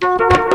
Bye.